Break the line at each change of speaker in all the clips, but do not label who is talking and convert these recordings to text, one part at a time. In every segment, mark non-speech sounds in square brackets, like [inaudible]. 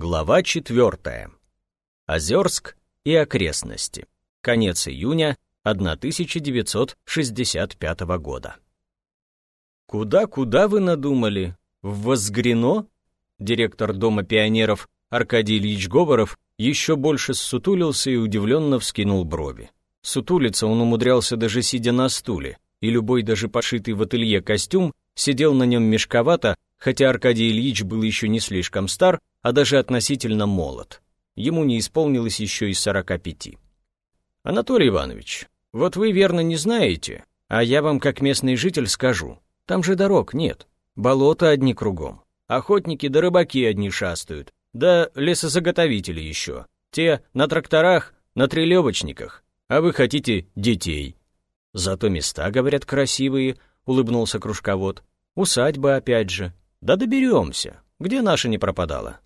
Глава четвертая. Озерск и окрестности. Конец июня 1965 года. «Куда-куда вы надумали? В Возгрено?» Директор Дома пионеров Аркадий Ильич Говоров еще больше ссутулился и удивленно вскинул брови. Сутулиться он умудрялся даже сидя на стуле, и любой даже пошитый в ателье костюм сидел на нем мешковато, хотя Аркадий Ильич был еще не слишком стар, а даже относительно молод. Ему не исполнилось еще и сорока пяти. «Анатолий Иванович, вот вы верно не знаете, а я вам как местный житель скажу. Там же дорог нет, болота одни кругом, охотники да рыбаки одни шастают, да лесозаготовители еще. Те на тракторах, на трелевочниках, а вы хотите детей. Зато места, говорят, красивые, улыбнулся кружковод. Усадьба опять же. Да доберемся. Где наша не пропадала?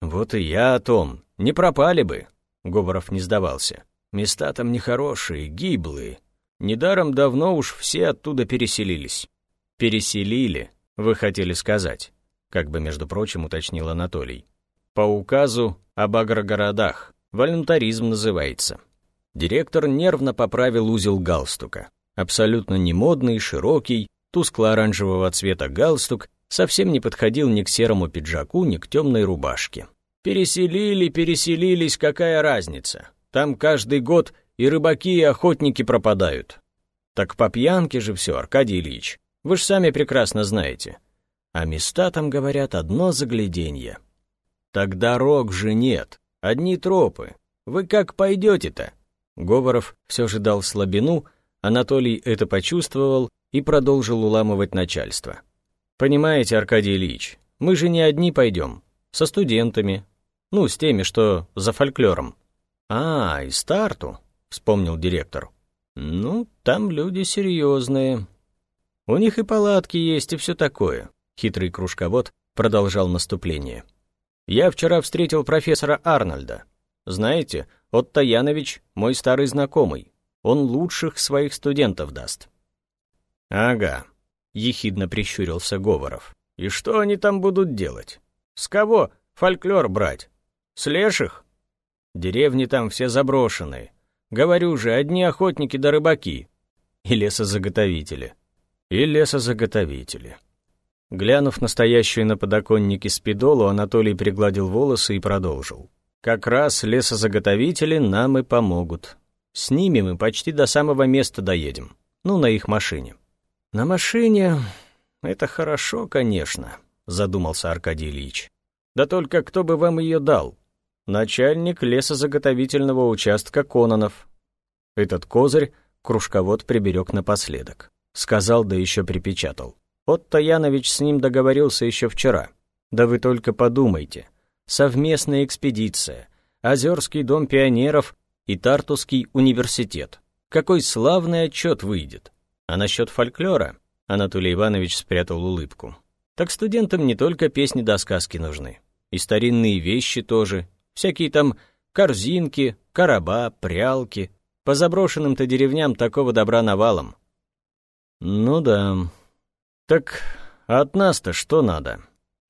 Вот и я о том. Не пропали бы. Говоров не сдавался. Места там нехорошие, гиблые. Недаром давно уж все оттуда переселились. Переселили, вы хотели сказать, как бы, между прочим, уточнил Анатолий. По указу об агрогородах. Волюнтаризм называется. Директор нервно поправил узел галстука. Абсолютно немодный, широкий, тускло-оранжевого цвета галстук совсем не подходил ни к серому пиджаку, ни к темной рубашке. Переселили, переселились, какая разница? Там каждый год и рыбаки, и охотники пропадают. Так по пьянке же все, Аркадий Ильич. Вы ж сами прекрасно знаете. А места там, говорят, одно загляденье. Так дорог же нет, одни тропы. Вы как пойдете-то? Говоров все же дал слабину, Анатолий это почувствовал и продолжил уламывать начальство. «Понимаете, Аркадий Ильич, мы же не одни пойдем, со студентами, ну, с теми, что за фольклором». «А, и старту», — вспомнил директор. «Ну, там люди серьезные. У них и палатки есть, и все такое», — хитрый кружковод продолжал наступление. Я вчера встретил профессора Арнольда. Знаете, Отто Янович мой старый знакомый. Он лучших своих студентов даст». «Ага», — ехидно прищурился Говоров. «И что они там будут делать? С кого фольклор брать? С леших? Деревни там все заброшенные. Говорю же, одни охотники да рыбаки. И лесозаготовители. И лесозаготовители. Глянув на стоящую на подоконнике спидолу, Анатолий пригладил волосы и продолжил. «Как раз лесозаготовители нам и помогут. С ними мы почти до самого места доедем. Ну, на их машине». «На машине... это хорошо, конечно», — задумался Аркадий Ильич. «Да только кто бы вам ее дал? Начальник лесозаготовительного участка Кононов». Этот козырь кружковод приберег напоследок. Сказал, да еще припечатал. Отто Янович с ним договорился еще вчера. Да вы только подумайте. Совместная экспедиция, Озерский дом пионеров и Тартусский университет. Какой славный отчет выйдет. А насчет фольклора Анатолий Иванович спрятал улыбку. Так студентам не только песни да сказки нужны. И старинные вещи тоже. Всякие там корзинки, короба, прялки. По заброшенным-то деревням такого добра навалом. Ну да, «Так от нас-то что надо?»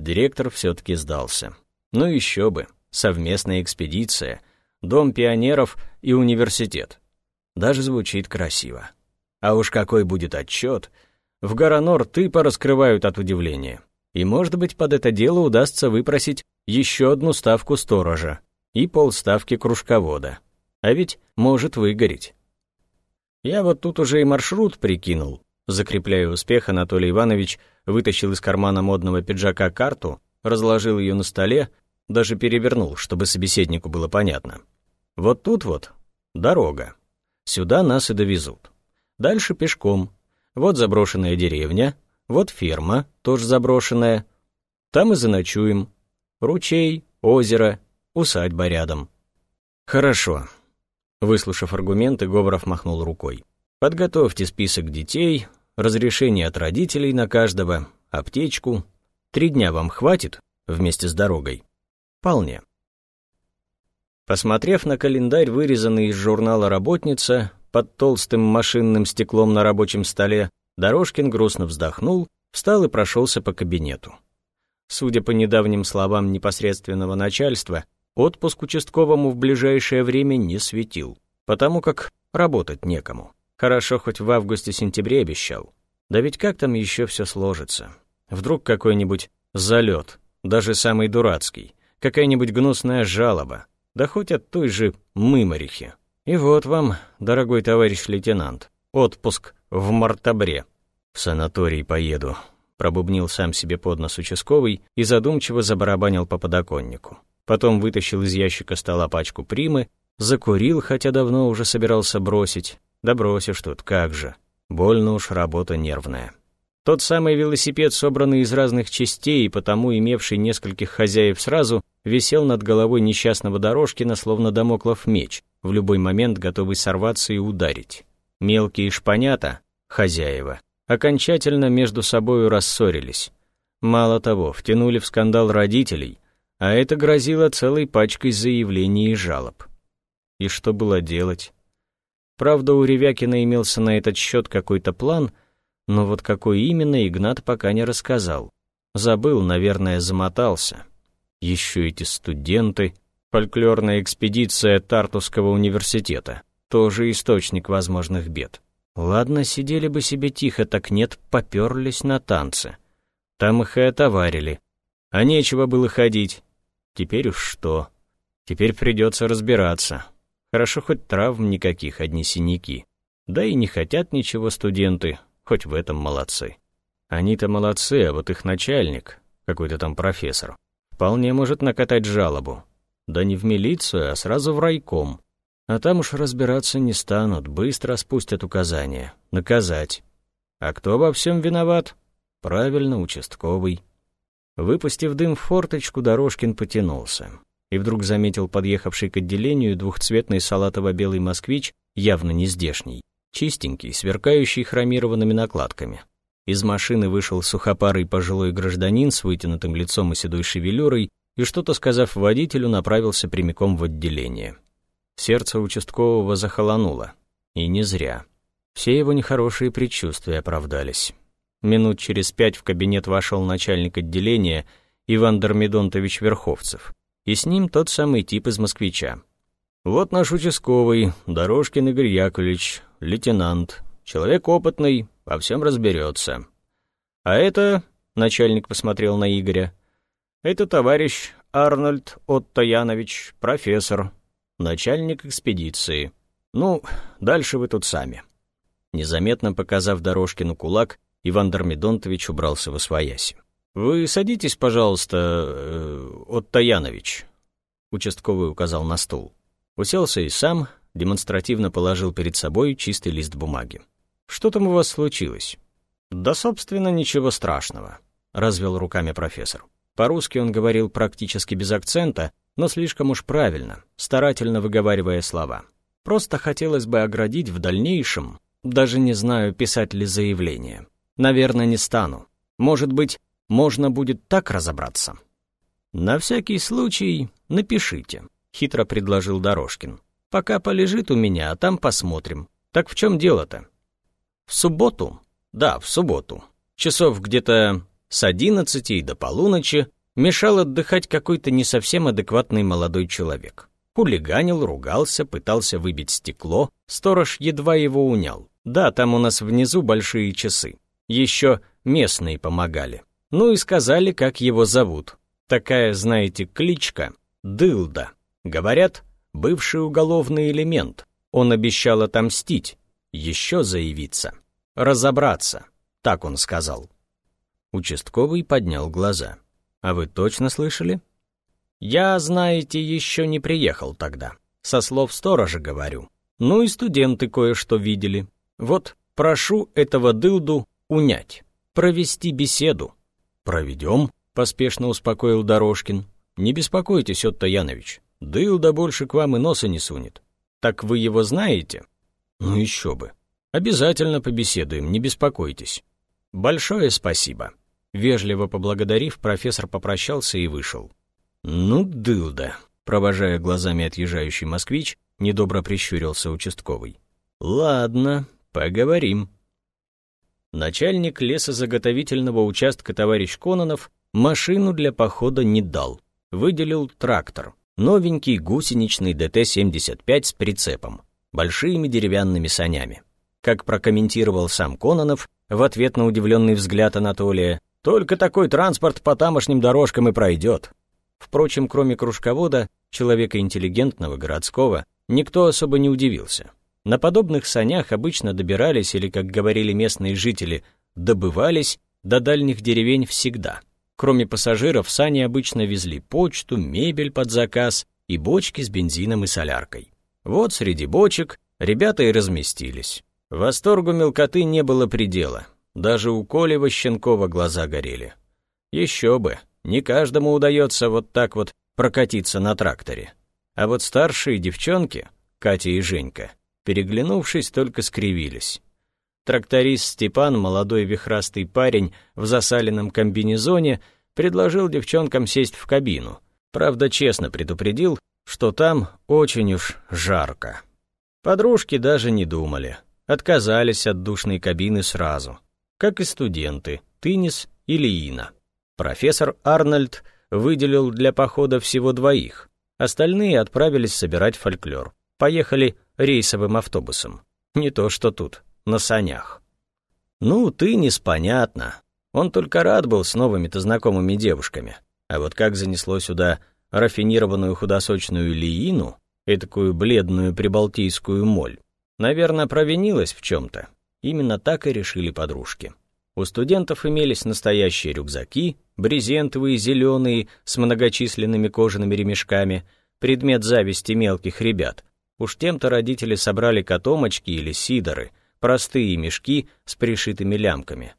Директор все-таки сдался. «Ну еще бы, совместная экспедиция, Дом пионеров и университет. Даже звучит красиво. А уж какой будет отчет, в Горонор тыпа раскрывают от удивления. И, может быть, под это дело удастся выпросить еще одну ставку сторожа и полставки кружковода. А ведь может выгореть. Я вот тут уже и маршрут прикинул, Закрепляя успех, Анатолий Иванович вытащил из кармана модного пиджака карту, разложил ее на столе, даже перевернул, чтобы собеседнику было понятно. Вот тут вот дорога. Сюда нас и довезут. Дальше пешком. Вот заброшенная деревня, вот ферма, тоже заброшенная. Там и заночуем. Ручей, озеро, усадьба рядом. Хорошо. Выслушав аргументы, Говоров махнул рукой. Подготовьте список детей, разрешение от родителей на каждого, аптечку. Три дня вам хватит вместе с дорогой? Вполне. Посмотрев на календарь, вырезанный из журнала «Работница», под толстым машинным стеклом на рабочем столе, Дорожкин грустно вздохнул, встал и прошелся по кабинету. Судя по недавним словам непосредственного начальства, отпуск участковому в ближайшее время не светил, потому как работать некому. Хорошо, хоть в августе-сентябре обещал. Да ведь как там еще все сложится? Вдруг какой-нибудь залет, даже самый дурацкий, какая-нибудь гнусная жалоба, да хоть от той же мыморихи. И вот вам, дорогой товарищ лейтенант, отпуск в мартабре. В санаторий поеду, пробубнил сам себе под нос участковый и задумчиво забарабанил по подоконнику. Потом вытащил из ящика стола пачку примы, закурил, хотя давно уже собирался бросить. Да бросишь тут, как же. Больно уж работа нервная. Тот самый велосипед, собранный из разных частей и потому имевший нескольких хозяев сразу, висел над головой несчастного Дорожкина, словно домоклов меч, в любой момент готовый сорваться и ударить. Мелкие шпанята, хозяева, окончательно между собою рассорились. Мало того, втянули в скандал родителей, а это грозило целой пачкой заявлений и жалоб. И что было делать? Правда, у Ревякина имелся на этот счет какой-то план, но вот какой именно Игнат пока не рассказал. Забыл, наверное, замотался. Еще эти студенты, фольклорная экспедиция Тартусского университета, тоже источник возможных бед. Ладно, сидели бы себе тихо, так нет, поперлись на танцы. Там их и отоварили. А нечего было ходить. Теперь уж что? Теперь придется разбираться. Хорошо, хоть травм никаких, одни синяки. Да и не хотят ничего студенты, хоть в этом молодцы. Они-то молодцы, а вот их начальник, какой-то там профессор, вполне может накатать жалобу. Да не в милицию, а сразу в райком. А там уж разбираться не станут, быстро спустят указания. Наказать. А кто во всем виноват? Правильно, участковый. Выпустив дым в форточку, Дорожкин потянулся. И вдруг заметил подъехавший к отделению двухцветный салатово-белый москвич, явно не здешний, чистенький, сверкающий хромированными накладками. Из машины вышел сухопарый пожилой гражданин с вытянутым лицом и седой шевелюрой и, что-то сказав водителю, направился прямиком в отделение. Сердце участкового захолонуло. И не зря. Все его нехорошие предчувствия оправдались. Минут через пять в кабинет вошел начальник отделения Иван Дормидонтович Верховцев, и с ним тот самый тип из «Москвича». «Вот наш участковый, Дорожкин Игорь Яковлевич, лейтенант, человек опытный, во всем разберется. А это...» — начальник посмотрел на Игоря. «Это товарищ Арнольд Отто Янович, профессор, начальник экспедиции. Ну, дальше вы тут сами». Незаметно показав Дорожкину кулак, Иван Дормидонтович убрался во свояси. «Вы садитесь, пожалуйста, э, Отто Янович», — участковый указал на стул. Уселся и сам, демонстративно положил перед собой чистый лист бумаги. «Что там у вас случилось?» «Да, собственно, ничего страшного», — развел руками профессор. По-русски он говорил практически без акцента, но слишком уж правильно, старательно выговаривая слова. Просто хотелось бы оградить в дальнейшем, даже не знаю, писать ли заявление. Наверное, не стану. Может быть, можно будет так разобраться. На всякий случай напишите, хитро предложил Дорожкин. Пока полежит у меня, а там посмотрим. Так в чем дело-то? В субботу? Да, в субботу. Часов где-то с одиннадцати до полуночи мешал отдыхать какой-то не совсем адекватный молодой человек. Хулиганил, ругался, пытался выбить стекло, сторож едва его унял. Да, там у нас внизу большие часы. Еще местные помогали. Ну и сказали, как его зовут. Такая, знаете, кличка — Дылда. Говорят, бывший уголовный элемент. Он обещал отомстить, еще заявиться, разобраться, так он сказал. Участковый поднял глаза. А вы точно слышали? Я, знаете, еще не приехал тогда. Со слов сторожа говорю. Ну и студенты кое-что видели. Вот, прошу этого дылду унять, провести беседу. Проведем, поспешно успокоил Дорожкин. Не беспокойтесь, Отто Янович. Дылда больше к вам и носа не сунет. Так вы его знаете? Ну еще бы. Обязательно побеседуем, не беспокойтесь. Большое спасибо. Вежливо поблагодарив, профессор попрощался и вышел. «Ну, дылда», — провожая глазами отъезжающий москвич, недобро прищурился участковый. «Ладно, поговорим». Начальник лесозаготовительного участка товарищ Кононов Машину для похода не дал. Выделил трактор. Новенький гусеничный ДТ-75 с прицепом. Большими деревянными санями. Как прокомментировал сам Кононов, в ответ на удивленный взгляд Анатолия, «Только такой транспорт по тамошним дорожкам и пройдет». Впрочем, кроме кружковода, человека интеллигентного, городского, никто особо не удивился. На подобных санях обычно добирались, или, как говорили местные жители, добывались до дальних деревень всегда. Кроме пассажиров, сани обычно везли почту, мебель под заказ и бочки с бензином и соляркой. Вот среди бочек ребята и разместились. Восторгу мелкоты не было предела. Даже у Коли Ващенкова глаза горели. Еще бы, не каждому удается вот так вот прокатиться на тракторе. А вот старшие девчонки, Катя и Женька, переглянувшись, только скривились. Тракторист Степан, молодой вихрастый парень в засаленном комбинезоне, предложил девчонкам сесть в кабину. Правда, честно предупредил, что там очень уж жарко. Подружки даже не думали. Отказались от душной кабины сразу. Как и студенты, Тынис и Лиина. Профессор Арнольд выделил для похода всего двоих. Остальные отправились собирать фольклор. Поехали рейсовым автобусом. Не то что тут, на санях. Ну, Тынис, понятно. Он только рад был с новыми-то знакомыми девушками. А вот как занесло сюда рафинированную худосочную Лиину, этакую бледную прибалтийскую моль, наверное, провинилась в чем-то. Именно так и решили подружки. У студентов имелись настоящие рюкзаки, брезентовые, зеленые, с многочисленными кожаными ремешками, предмет зависти мелких ребят. Уж тем-то родители собрали котомочки или сидоры, простые мешки с пришитыми лямками.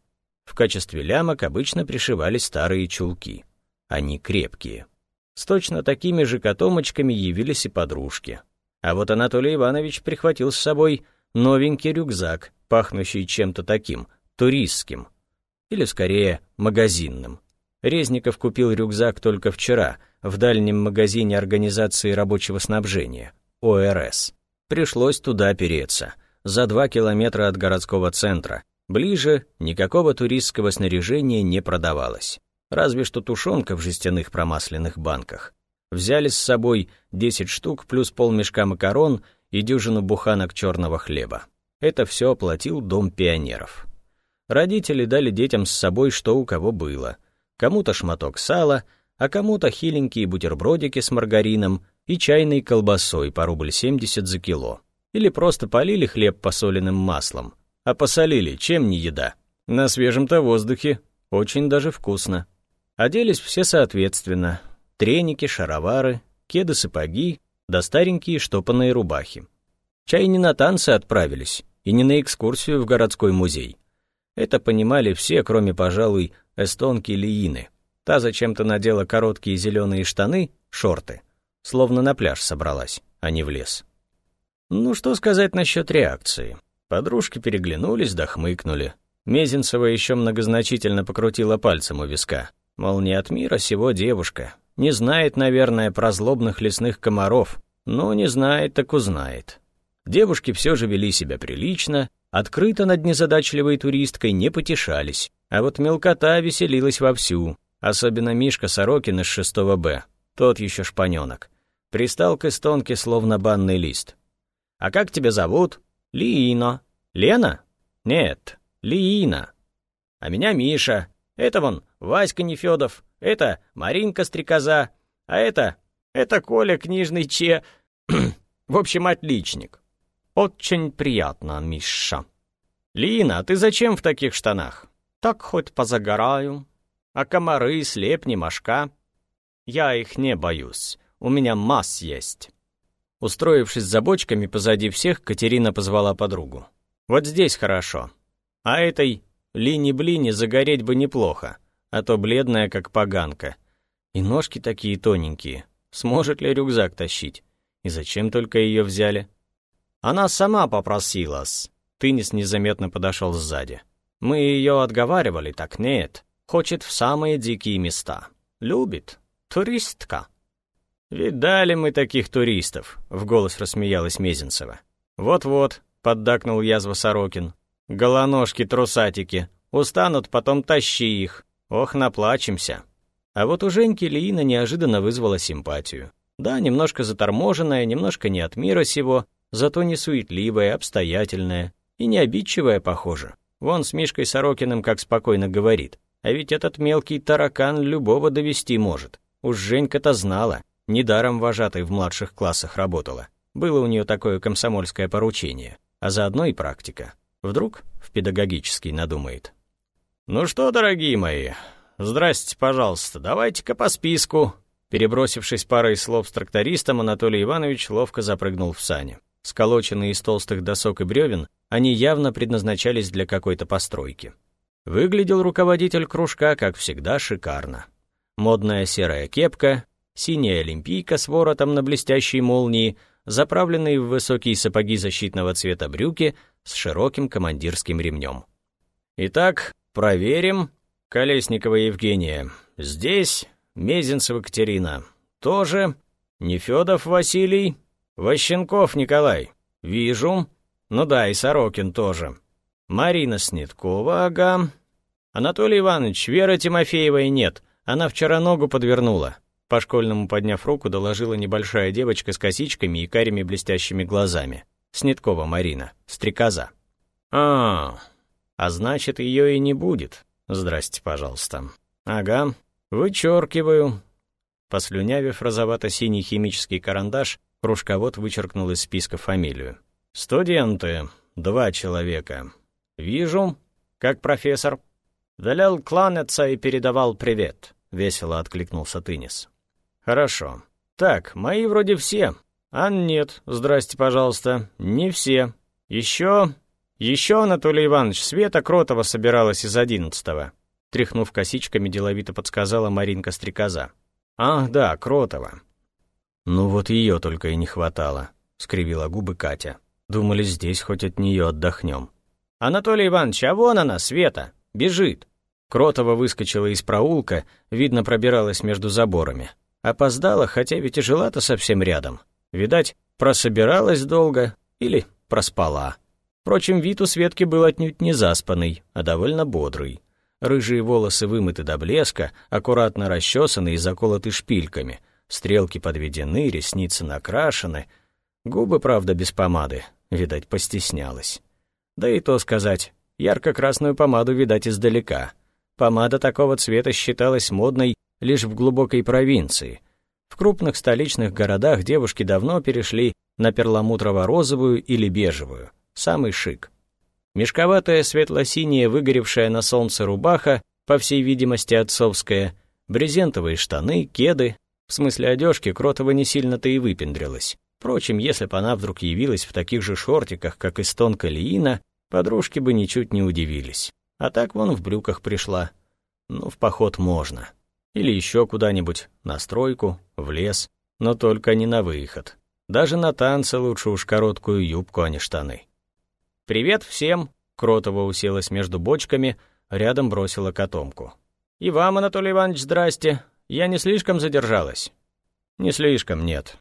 В качестве лямок обычно пришивались старые чулки. Они крепкие. С точно такими же котомочками явились и подружки. А вот Анатолий Иванович прихватил с собой новенький рюкзак, пахнущий чем-то таким — туристским, или скорее магазинным. Резников купил рюкзак только вчера в дальнем магазине Организации рабочего снабжения, ОРС. Пришлось туда переться, за два километра от городского центра. Ближе никакого туристского снаряжения не продавалось. Разве что тушенка в жестяных промасленных банках. Взяли с собой 10 штук плюс полмешка макарон и дюжину буханок черного хлеба. Это все оплатил Дом пионеров. Родители дали детям с собой что у кого было. Кому-то шматок сала, а кому-то хиленькие бутербродики с маргарином и чайной колбасой по рубль семьдесят за кило. Или просто полили хлеб посоленным маслом. А посолили, чем не еда. На свежем-то воздухе. Очень даже вкусно. Оделись все соответственно. Треники, шаровары, кеды-сапоги, да старенькие штопанные рубахи. Чай не на танцы отправились, и не на экскурсию в городской музей. Это понимали все, кроме, пожалуй, эстонки Лиины. Та зачем-то надела короткие зеленые штаны, шорты, словно на пляж собралась, а не в лес. Ну, что сказать насчет реакции? Подружки переглянулись да хмыкнули. Мезенцева еще многозначительно покрутила пальцем у виска. Мол, не от мира сего девушка. Не знает, наверное, про злобных лесных комаров. Но не знает, так узнает. Девушки все же вели себя прилично, Открыто над незадачливой туристкой не потешались, а вот мелкота веселилась вовсю, особенно Мишка Сорокин из 6 Б, тот еще шпаненок. Пристал к эстонке словно банный лист. «А как тебя зовут?» «Лиино». «Лена?» «Нет, Лиина». «А меня Миша. Это вон Васька Нефедов, это Маринка Стрекоза, а это... это Коля Книжный Че... [clears throat] в общем, отличник». «Очень приятно, Миша». «Лина, а ты зачем в таких штанах?» «Так хоть позагораю. А комары, слепни, мошка?» «Я их не боюсь. У меня масс есть». Устроившись за бочками позади всех, Катерина позвала подругу. «Вот здесь хорошо. А этой Лини-блини загореть бы неплохо, а то бледная, как поганка. И ножки такие тоненькие. Сможет ли рюкзак тащить? И зачем только ее взяли?» Она сама попросилась. Тынис незаметно подошел сзади. Мы ее отговаривали, так нет. Хочет в самые дикие места. Любит. Туристка. «Видали мы таких туристов», — в голос рассмеялась Мезенцева. «Вот-вот», — поддакнул язва Сорокин. «Голоножки-трусатики. Устанут, потом тащи их. Ох, наплачемся». А вот у Женьки Лиина неожиданно вызвала симпатию. Да, немножко заторможенная, немножко не от мира сего, зато не суетливая, обстоятельная и не обидчивая, похоже. Вон с Мишкой Сорокиным как спокойно говорит. А ведь этот мелкий таракан любого довести может. Уж Женька-то знала, недаром вожатой в младших классах работала. Было у нее такое комсомольское поручение, а заодно и практика. Вдруг в педагогический надумает. «Ну что, дорогие мои, здрасте, пожалуйста, давайте-ка по списку». Перебросившись парой слов с трактористом, Анатолий Иванович ловко запрыгнул в сани. Сколоченные из толстых досок и бревен, они явно предназначались для какой-то постройки. Выглядел руководитель кружка, как всегда, шикарно. Модная серая кепка, синяя олимпийка с воротом на блестящей молнии, заправленные в высокие сапоги защитного цвета брюки с широким командирским ремнем. Итак, проверим. Колесникова Евгения. Здесь. Мезенцева Катерина. Тоже. Нефёдов Василий. Ващенков Николай. Вижу. Ну да, и Сорокин тоже. Марина Снеткова, ага. Анатолий Иванович, Вера Тимофеевой нет. Она вчера ногу подвернула. По-школьному подняв руку, доложила небольшая девочка с косичками и карими блестящими глазами. Снеткова Марина. Стрекоза. А, а значит, ее и не будет. Здрасте, пожалуйста. Ага. Вычеркиваю. Послюнявив розовато-синий химический карандаш, кружковод вычеркнул из списка фамилию. «Студенты. Два человека. Вижу. Как профессор?» «Велел кланяться и передавал привет», — весело откликнулся Тынис. «Хорошо. Так, мои вроде все. А нет, здрасте, пожалуйста, не все. Еще... Еще, Анатолий Иванович, Света Кротова собиралась из одиннадцатого». Тряхнув косичками, деловито подсказала Маринка Стрекоза. «Ах, да, Кротова». «Ну вот ее только и не хватало», — скривила губы Катя. «Думали, здесь хоть от нее отдохнем». «Анатолий Иванович, а вон она, Света, бежит». Кротова выскочила из проулка, видно, пробиралась между заборами. Опоздала, хотя ведь и жила-то совсем рядом. Видать, прособиралась долго или проспала. Впрочем, вид у Светки был отнюдь не заспанный, а довольно бодрый. Рыжие волосы вымыты до блеска, аккуратно расчесаны и заколоты шпильками. Стрелки подведены, ресницы накрашены. Губы, правда, без помады. Видать, постеснялась. Да и то сказать, ярко-красную помаду видать издалека. Помада такого цвета считалась модной лишь в глубокой провинции. В крупных столичных городах девушки давно перешли на перламутрово-розовую или бежевую, самый шик. Мешковатая светло-синяя выгоревшая на солнце рубаха, по всей видимости отцовская, брезентовые штаны, кеды. В смысле одежки Кротова не сильно-то и выпендрилась. Впрочем, если бы она вдруг явилась в таких же шортиках, как из тонко лиина, подружки бы ничуть не удивились. А так вон в брюках пришла. Ну, в поход можно. Или еще куда-нибудь, на стройку, в лес, но только не на выход. Даже на танцы лучше уж короткую юбку, а не штаны. «Привет всем!» — Кротова уселась между бочками, рядом бросила котомку. «И вам, Анатолий Иванович, здрасте. Я не слишком задержалась?» «Не слишком, нет».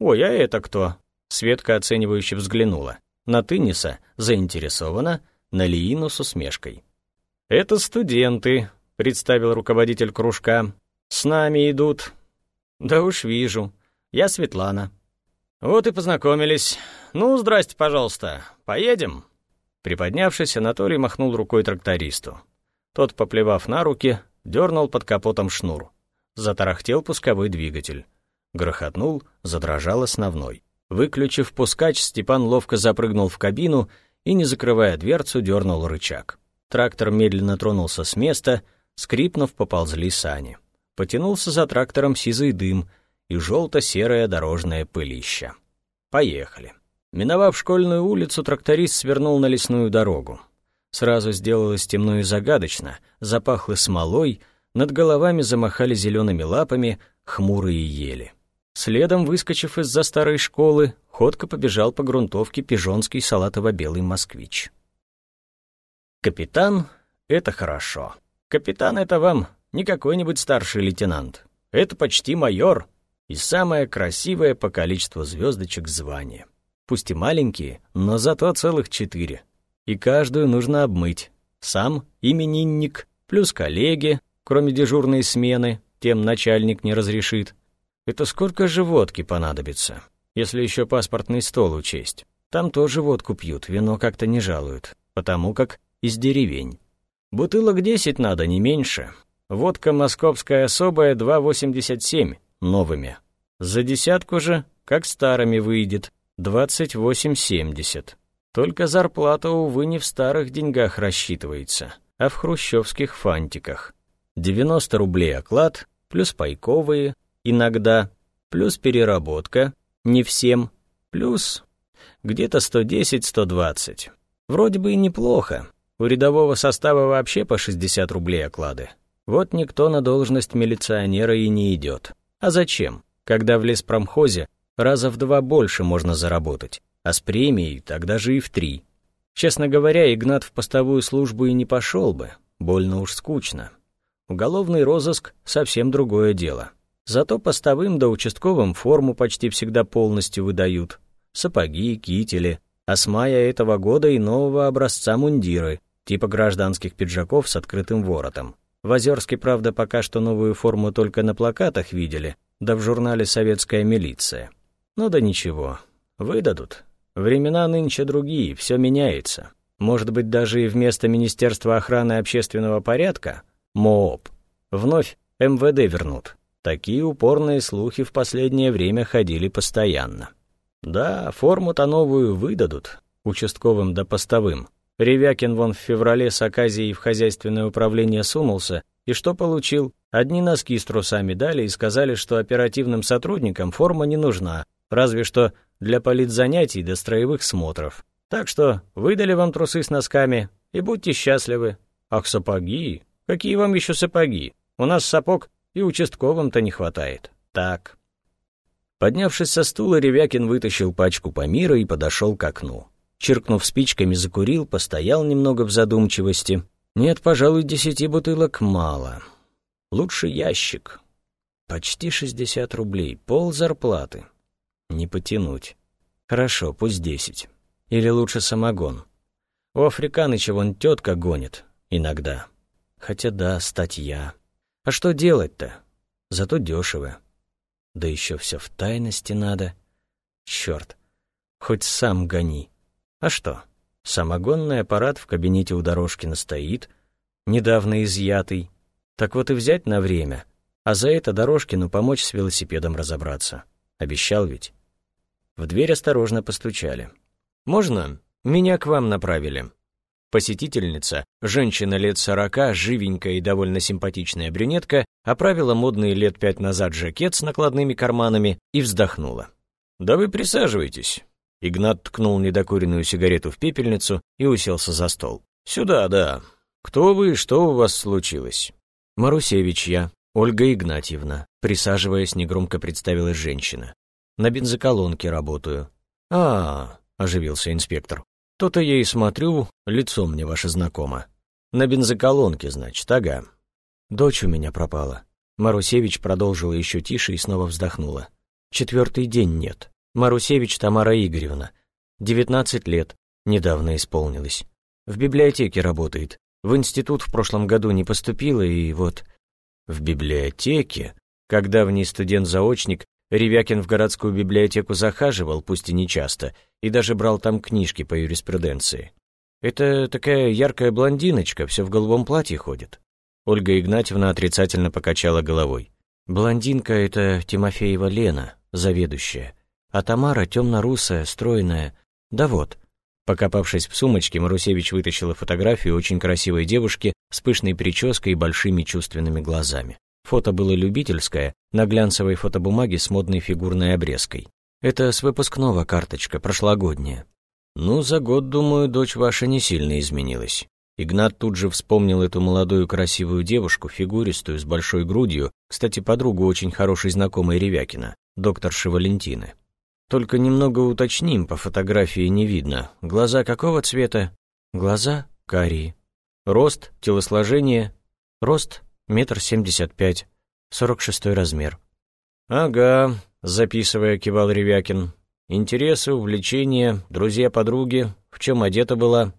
«Ой, а это кто?» Светка оценивающе взглянула. На Тыниса заинтересована, на Лиину с усмешкой. «Это студенты», — представил руководитель кружка. «С нами идут». «Да уж вижу. Я Светлана». «Вот и познакомились. Ну, здрасте, пожалуйста. Поедем?» Приподнявшись, Анатолий махнул рукой трактористу. Тот, поплевав на руки, дернул под капотом шнур. Затарахтел пусковой двигатель. Грохотнул, задрожал основной. Выключив пускач, Степан ловко запрыгнул в кабину и, не закрывая дверцу, дернул рычаг. Трактор медленно тронулся с места, Скрипнув, поползли сани. Потянулся за трактором сизый дым и желто-серое дорожное пылище. Поехали. Миновав школьную улицу, тракторист свернул на лесную дорогу. Сразу сделалось темно и загадочно, запахло смолой, над головами замахали зелеными лапами хмурые ели. Следом, выскочив из-за старой школы, ходко побежал по грунтовке пижонский салатово-белый москвич. Капитан — это хорошо. Капитан — это вам не какой-нибудь старший лейтенант. Это почти майор и самое красивое по количеству звездочек звание. Пусть и маленькие, но зато целых четыре. И каждую нужно обмыть. Сам именинник, плюс коллеги, кроме дежурной смены, тем начальник не разрешит. Это сколько же водки понадобится, если еще паспортный стол учесть? Там тоже водку пьют, вино как-то не жалуют, потому как из деревень. Бутылок 10 надо, не меньше. Водка московская особая 2,87 новыми. За десятку же, как старыми выйдет, 28,70. Только зарплата, увы, не в старых деньгах рассчитывается, а в хрущевских фантиках. 90 рублей оклад, плюс пайковые, иногда, плюс переработка, не всем, плюс где-то 110-120. Вроде бы и неплохо. У рядового состава вообще по 60 рублей оклады. Вот никто на должность милиционера и не идет. А зачем? Когда в леспромхозе раза в два больше можно заработать а с премией тогда же и в три. Честно говоря, Игнат в постовую службу и не пошел бы, больно уж скучно. Уголовный розыск — совсем другое дело. Зато постовым да участковым форму почти всегда полностью выдают. Сапоги, кители, а с мая этого года и нового образца мундиры, типа гражданских пиджаков с открытым воротом. В Озерске, правда, пока что новую форму только на плакатах видели, да в журнале «Советская милиция». Ну да ничего, выдадут, Времена нынче другие, все меняется. Может быть, даже и вместо Министерства охраны общественного порядка, МООП, вновь МВД вернут. Такие упорные слухи в последнее время ходили постоянно. Да, форму-то новую выдадут, участковым да постовым. Ревякин вон в феврале с оказией в хозяйственное управление сунулся, и что получил? Одни носки с трусами дали и сказали, что оперативным сотрудникам форма не нужна, разве что для политзанятий до строевых смотров. Так что выдали вам трусы с носками и будьте счастливы. Ах, сапоги? Какие вам еще сапоги? У нас сапог и участковым-то не хватает. Так. Поднявшись со стула, Ревякин вытащил пачку Памира и подошел к окну. Черкнув спичками, закурил, постоял немного в задумчивости. Нет, пожалуй, десяти бутылок мало. Лучше ящик. Почти шестьдесят рублей, пол зарплаты. Не потянуть. Хорошо, пусть десять. Или лучше самогон. У Африканыча вон тетка гонит. Иногда. Хотя да, статья. А что делать-то? Зато дешево. Да еще все в тайности надо. Черт. Хоть сам гони. А что? Самогонный аппарат в кабинете у Дорожкина стоит, недавно изъятый. Так вот и взять на время, а за это Дорожкину помочь с велосипедом разобраться. Обещал ведь. В дверь осторожно постучали. «Можно? Меня к вам направили». Посетительница, женщина лет сорока, живенькая и довольно симпатичная брюнетка, оправила модный лет пять назад жакет с накладными карманами и вздохнула. «Да вы присаживайтесь». Игнат ткнул недокуренную сигарету в пепельницу и уселся за стол. «Сюда, да. Кто вы что у вас случилось?» «Марусевич я, Ольга Игнатьевна», присаживаясь, негромко представилась женщина. На бензоколонке работаю». «А, — оживился инспектор, — то-то я и смотрю, лицо мне ваше знакомо. На бензоколонке, значит, ага. Дочь у меня пропала». Марусевич продолжила еще тише и снова вздохнула. «Четвертый день нет. Марусевич Тамара Игоревна. Девятнадцать лет. Недавно исполнилось. В библиотеке работает. В институт в прошлом году не поступила, и вот...» «В библиотеке?» Когда в ней студент-заочник Ревякин в городскую библиотеку захаживал, пусть и нечасто, и даже брал там книжки по юриспруденции. Это такая яркая блондиночка, все в голубом платье ходит. Ольга Игнатьевна отрицательно покачала головой. Блондинка — это Тимофеева Лена, заведующая. А Тамара темно-русая, стройная. Да вот. Покопавшись в сумочке, Марусевич вытащила фотографию очень красивой девушки с пышной прической и большими чувственными глазами. Фото было любительское, на глянцевой фотобумаге с модной фигурной обрезкой. Это с выпускного карточка, прошлогодняя. Ну, за год, думаю, дочь ваша не сильно изменилась. Игнат тут же вспомнил эту молодую красивую девушку, фигуристую, с большой грудью, кстати, подругу очень хорошей знакомой Ревякина, докторши Валентины. Только немного уточним, по фотографии не видно. Глаза какого цвета? Глаза карие. Рост, телосложение. Рост метр семьдесят пять, сорок шестой размер. «Ага», — записывая, кивал Ревякин. «Интересы, увлечения, друзья-подруги, в чем одета была?»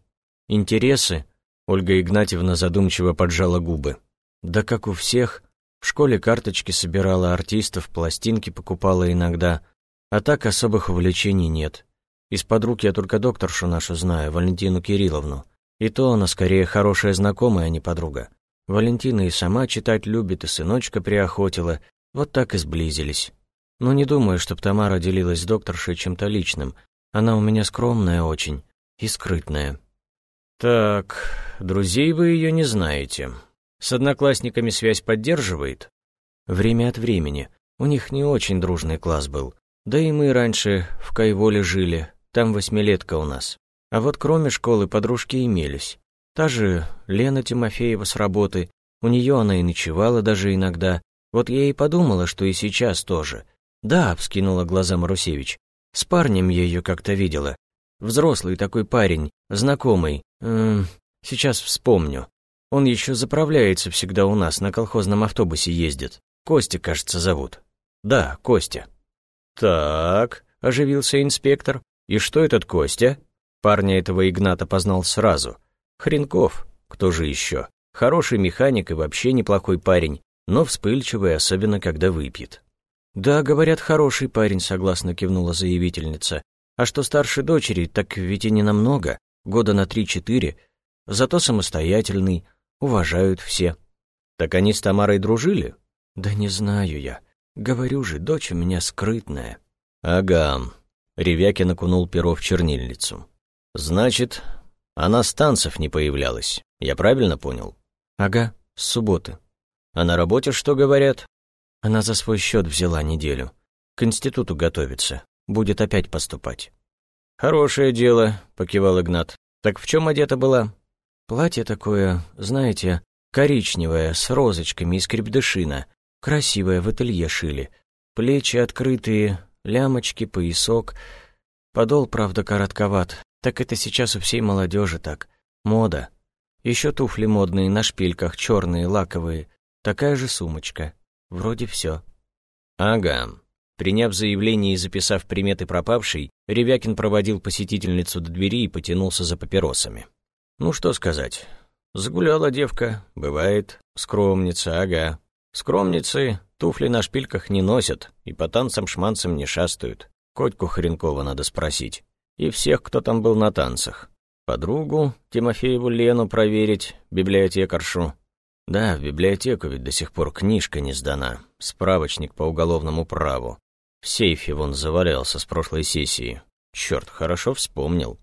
«Интересы?» — Ольга Игнатьевна задумчиво поджала губы. «Да как у всех, В школе карточки собирала артистов, пластинки покупала иногда, а так особых увлечений нет. Из подруг я только докторшу нашу знаю, Валентину Кирилловну. И то она скорее хорошая знакомая, а не подруга. Валентина и сама читать любит, и сыночка приохотила, вот так и сблизились. Но не думаю, чтоб Тамара делилась с докторшей чем-то личным. Она у меня скромная очень и скрытная. Так, друзей вы ее не знаете. С одноклассниками связь поддерживает? Время от времени. У них не очень дружный класс был. Да и мы раньше в Кайволе жили, там восьмилетка у нас. А вот кроме школы подружки имелись. Та же Лена Тимофеева с работы, у нее она и ночевала даже иногда. Вот я и подумала, что и сейчас тоже. Да, вскинула глаза Марусевич. С парнем я ее как-то видела. Взрослый такой парень, знакомый. Эм, сейчас вспомню. Он еще заправляется всегда у нас, на колхозном автобусе ездит. Костя, кажется, зовут. Да, Костя. Так, оживился инспектор. И что этот Костя? Парня этого Игната познал сразу. Хренков, кто же еще? Хороший механик и вообще неплохой парень, но вспыльчивый, особенно когда выпьет. «Да, говорят, хороший парень», — согласно кивнула заявительница. «А что старше дочери, так ведь и не намного, года на три-четыре, зато самостоятельный, уважают все». «Так они с Тамарой дружили?» «Да не знаю я. Говорю же, дочь у меня скрытная». «Ага». Ревякин окунул перо в чернильницу. «Значит, она с танцев не появлялась. Я правильно понял?» «Ага, с субботы». «А на работе что говорят?» «Она за свой счет взяла неделю. К институту готовится. Будет опять поступать». «Хорошее дело», — покивал Игнат. «Так в чем одета была?» «Платье такое, знаете, коричневое, с розочками из крепдышина. Красивое, в ателье шили. Плечи открытые, лямочки, поясок. Подол, правда, коротковат. Так это сейчас у всей молодежи так. Мода. Еще туфли модные на шпильках, черные, лаковые. Такая же сумочка. Вроде все. Ага. Приняв заявление и записав приметы пропавшей, Ревякин проводил посетительницу до двери и потянулся за папиросами. Ну что сказать. Загуляла девка, бывает. Скромница, ага. Скромницы туфли на шпильках не носят и по танцам-шманцам не шастают. Котьку Хренкова надо спросить. И всех, кто там был на танцах. Подругу, Тимофееву Лену проверить, библиотекаршу. Да, в библиотеку ведь до сих пор книжка не сдана. Справочник по уголовному праву. В сейфе вон завалялся с прошлой сессии. Черт, хорошо вспомнил.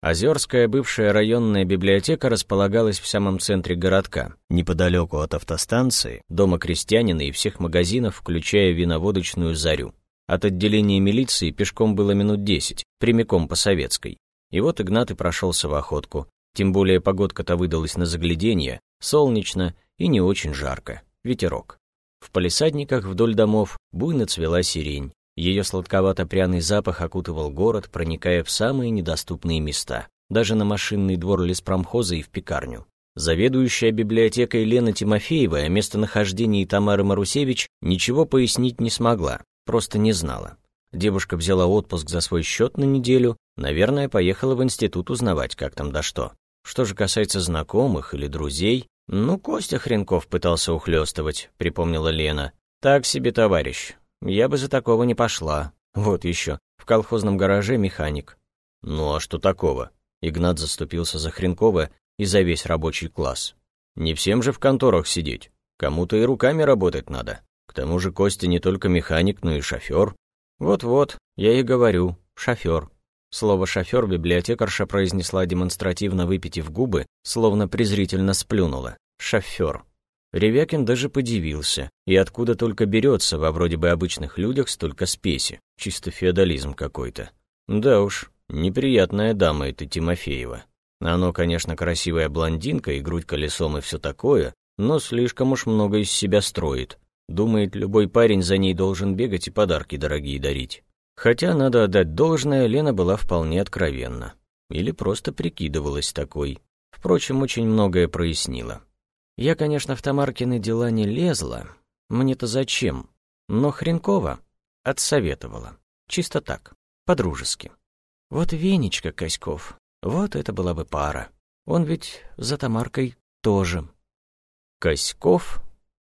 Озерская бывшая районная библиотека располагалась в самом центре городка, неподалеку от автостанции, дома крестьянина и всех магазинов, включая виноводочную «Зарю». От отделения милиции пешком было минут десять, прямиком по Советской. И вот Игнат и прошелся в охотку. Тем более погодка-то выдалась на загляденье, солнечно и не очень жарко, ветерок. В палисадниках вдоль домов буйно цвела сирень. Ее сладковато-пряный запах окутывал город, проникая в самые недоступные места, даже на машинный двор леспромхоза и в пекарню. Заведующая библиотекой Лена Тимофеева о местонахождении Тамары Марусевич ничего пояснить не смогла, просто не знала. Девушка взяла отпуск за свой счет на неделю, наверное, поехала в институт узнавать, как там да что. Что же касается знакомых или друзей, ну, Костя Хренков пытался ухлёстывать, припомнила Лена. Так себе товарищ, я бы за такого не пошла. Вот еще, в колхозном гараже механик. Ну а что такого? Игнат заступился за Хренкова и за весь рабочий класс. Не всем же в конторах сидеть. Кому-то и руками работать надо. К тому же Костя не только механик, но и шофер. Вот-вот, я и говорю, шофер. Слово «шофер» библиотекарша произнесла демонстративно выпитив губы, словно презрительно сплюнула. Шофер. Ревякин даже подивился, и откуда только берется во вроде бы обычных людях столько спеси, чисто феодализм какой-то. Да уж, неприятная дама эта Тимофеева. Оно, конечно, красивая блондинка и грудь колесом и все такое, но слишком уж много из себя строит. Думает, любой парень за ней должен бегать и подарки дорогие дарить. Хотя, надо отдать должное, Лена была вполне откровенна. Или просто прикидывалась такой. Впрочем, очень многое прояснила. Я, конечно, в Тамаркины дела не лезла. Мне-то зачем? Но Хренкова отсоветовала. Чисто так, по-дружески. Вот Венечка Коськов, вот это была бы пара. Он ведь за Тамаркой тоже. Коськов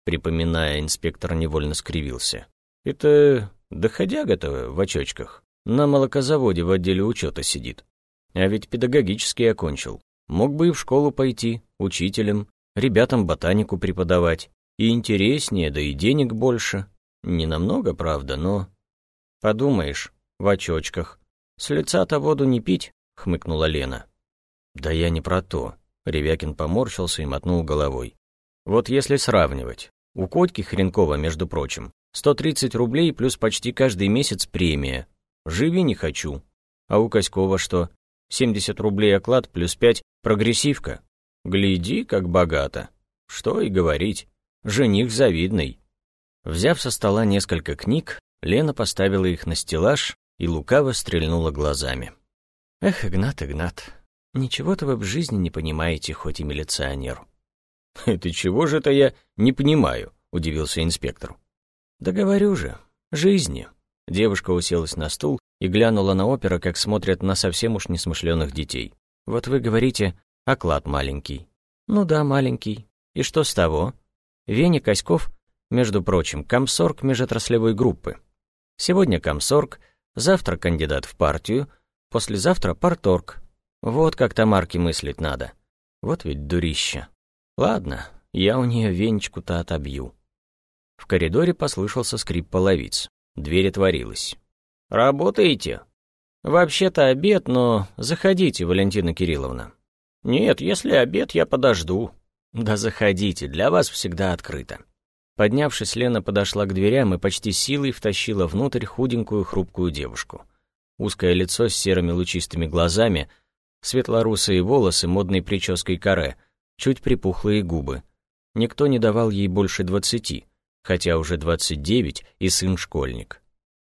Припоминая, инспектор невольно скривился. «Это доходяга-то в очочках. На молокозаводе в отделе учета сидит. А ведь педагогический окончил. Мог бы и в школу пойти, учителем, ребятам ботанику преподавать. И интереснее, да и денег больше. Не намного, правда, но... Подумаешь, в очочках. С лица-то воду не пить, хмыкнула Лена. Да я не про то. Ревякин поморщился и мотнул головой. Вот если сравнивать. У Котьки Хренкова, между прочим, 130 рублей плюс почти каждый месяц премия. Живи не хочу. А у Коськова что? 70 рублей оклад плюс 5 прогрессивка. Гляди, как богато. Что и говорить. Жених завидный. Взяв со стола несколько книг, Лена поставила их на стеллаж и лукаво стрельнула глазами. «Эх, Игнат, Игнат, ничего-то вы в жизни не понимаете, хоть и милиционер». [laughs] «Это чего же это я не понимаю?» — удивился инспектор. «Да говорю же, жизни». Девушка уселась на стул и глянула на опера, как смотрят на совсем уж несмышленых детей. «Вот вы говорите, оклад маленький». «Ну да, маленький. И что с того? Веня Коськов, между прочим, комсорг межотраслевой группы. Сегодня комсорг, завтра кандидат в партию, послезавтра парторг. Вот как Тамарке мыслить надо. Вот ведь дурище. Ладно, я у нее венечку-то отобью. В коридоре послышался скрип половиц. Дверь отворилась. «Работаете?» «Вообще-то обед, но заходите, Валентина Кирилловна». «Нет, если обед, я подожду», «Да заходите, для вас всегда открыто». Поднявшись, Лена подошла к дверям и почти силой втащила внутрь худенькую хрупкую девушку. Узкое лицо с серыми лучистыми глазами, светлорусые волосы модной прической каре, чуть припухлые губы. Никто не давал ей больше двадцати, хотя уже двадцать девять и сын-школьник.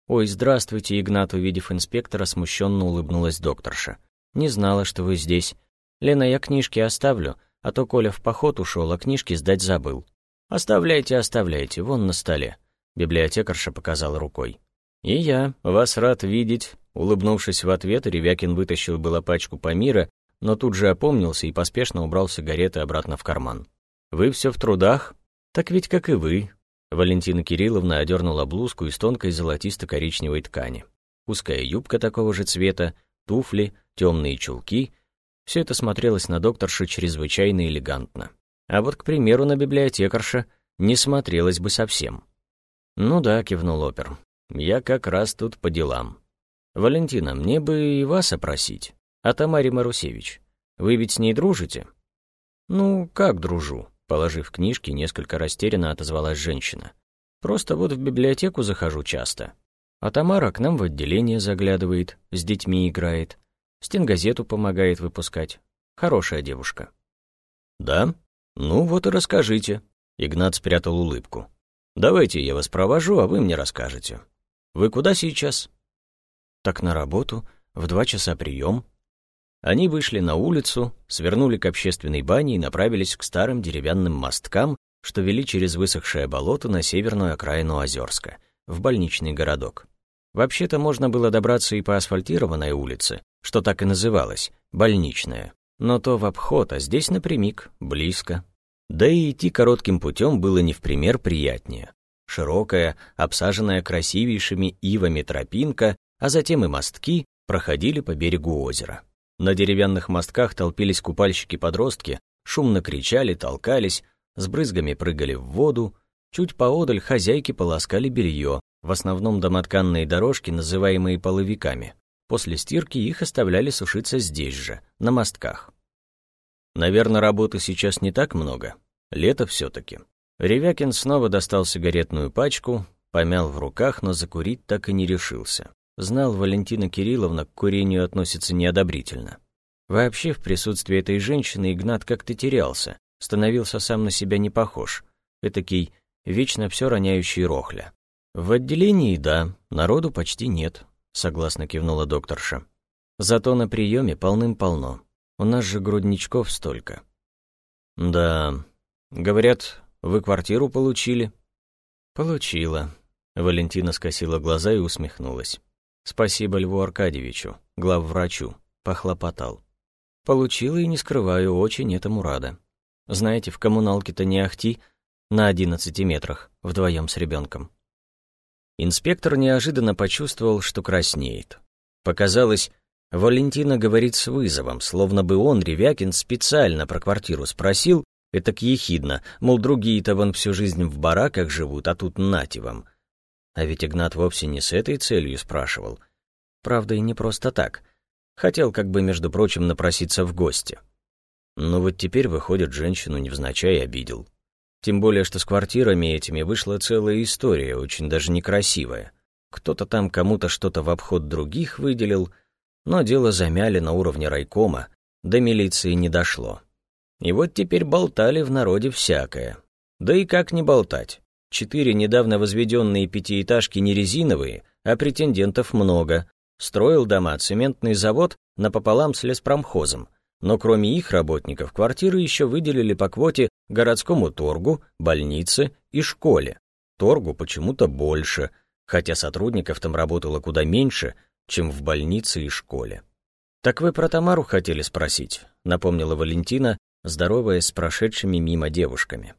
«Ой, здравствуйте, Игнат», увидев инспектора, смущенно улыбнулась докторша. «Не знала, что вы здесь. Лена, я книжки оставлю, а то Коля в поход ушел, а книжки сдать забыл. Оставляйте, оставляйте, вон на столе. Библиотекарша показала рукой. И я вас рад видеть. Улыбнувшись в ответ, Ревякин вытащил было пачку Памира, но тут же опомнился и поспешно убрал сигареты обратно в карман. Вы все в трудах? Так ведь как и вы. Валентина Кирилловна одернула блузку из тонкой золотисто-коричневой ткани. Узкая юбка такого же цвета, туфли, темные чулки — все это смотрелось на докторшу чрезвычайно элегантно. А вот, к примеру, на библиотекарша не смотрелось бы совсем. «Ну да», — кивнул опер, — «я как раз тут по делам. Валентина, мне бы и вас опросить. А Тамаре Марусевич, вы ведь с ней дружите?» «Ну, как дружу?» — положив книжки, несколько растерянно отозвалась женщина. «Просто вот в библиотеку захожу часто. А Тамара к нам в отделение заглядывает, с детьми играет. Стенгазету помогает выпускать. Хорошая девушка». «Да? Ну вот и расскажите». Игнат спрятал улыбку. «Давайте я вас провожу, а вы мне расскажете. Вы куда сейчас?» «Так на работу. В два часа прием». Они вышли на улицу, свернули к общественной бане и направились к старым деревянным мосткам, что вели через высохшее болото на северную окраину Озерска, в больничный городок. Вообще-то можно было добраться и по асфальтированной улице, что так и называлось, больничная. Но то в обход, а здесь напрямик, близко. Да и идти коротким путем было не в пример приятнее. Широкая, обсаженная красивейшими ивами тропинка, а затем и мостки проходили по берегу озера. На деревянных мостках толпились купальщики-подростки, шумно кричали, толкались, с брызгами прыгали в воду, чуть поодаль хозяйки полоскали белье, в основном домотканные дорожки, называемые половиками. После стирки их оставляли сушиться здесь же, на мостках. Наверное, работы сейчас не так много. Лето все-таки. Ревякин снова достал сигаретную пачку, помял в руках, но закурить так и не решился. Знал, Валентина Кирилловна к курению относится неодобрительно. Вообще, в присутствии этой женщины Игнат как-то терялся, становился сам на себя не похож. Этакий вечно все роняющий рохля. В отделении, да, народу почти нет, согласно кивнула докторша. Зато на приеме полным-полно. У нас же грудничков столько. Да, говорят, вы квартиру получили? Получила. Валентина скосила глаза и усмехнулась. Спасибо Льву Аркадьевичу, главврачу, похлопотал. Получила и не скрываю, очень этому рада. Знаете, в коммуналке-то не ахти, на одиннадцати метрах, вдвоем с ребенком. Инспектор неожиданно почувствовал, что краснеет. Показалось, Валентина говорит с вызовом, словно бы он, Ревякин, специально про квартиру спросил, это ехидно, мол, другие-то вон всю жизнь в бараках живут, а тут нате вам. А ведь Игнат вовсе не с этой целью спрашивал. Правда, и не просто так. Хотел как бы, между прочим, напроситься в гости. Но вот теперь, выходит, женщину невзначай обидел. Тем более, что с квартирами этими вышла целая история, очень даже некрасивая. Кто-то там кому-то что-то в обход других выделил, но дело замяли на уровне райкома, до милиции не дошло. И вот теперь болтали в народе всякое. Да и как не болтать? Четыре недавно возведенные пятиэтажки не резиновые, а претендентов много. Строил дома цементный завод напополам с леспромхозом, но кроме их работников квартиры еще выделили по квоте городскому торгу, больнице и школе. Торгу почему-то больше, хотя сотрудников там работало куда меньше, чем в больнице и школе. «Так вы про Тамару хотели спросить?» — напомнила Валентина, здороваясь с прошедшими мимо девушками.